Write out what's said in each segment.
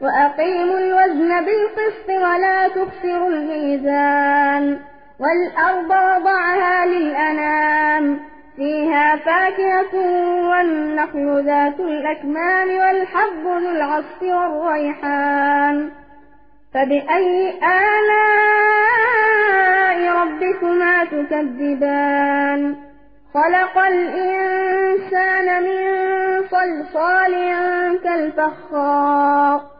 وأقيموا الوزن بالقسط ولا تخسروا الميزان والأرض وضعها للأنام فيها فاكهة والنخل ذات الأكمام والحب ذو العصف والريحان فبأي آلاء ربكما تكذبان؟ خلق الإنسان من صلصال كالفخار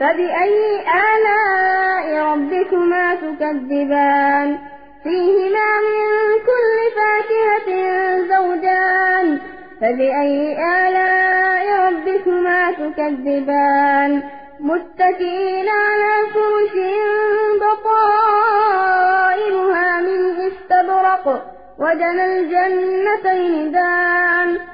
فبأي آلاء ربكما تكذبان؟ فيهما من كل فاكهة زوجان. فبأي آلاء ربكما تكذبان؟ متكئين على فرش بطائرها من استبرق وجنى الجنتين دان.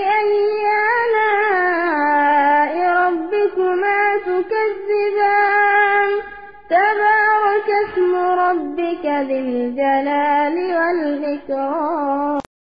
ربك ذي الجلال والإكرام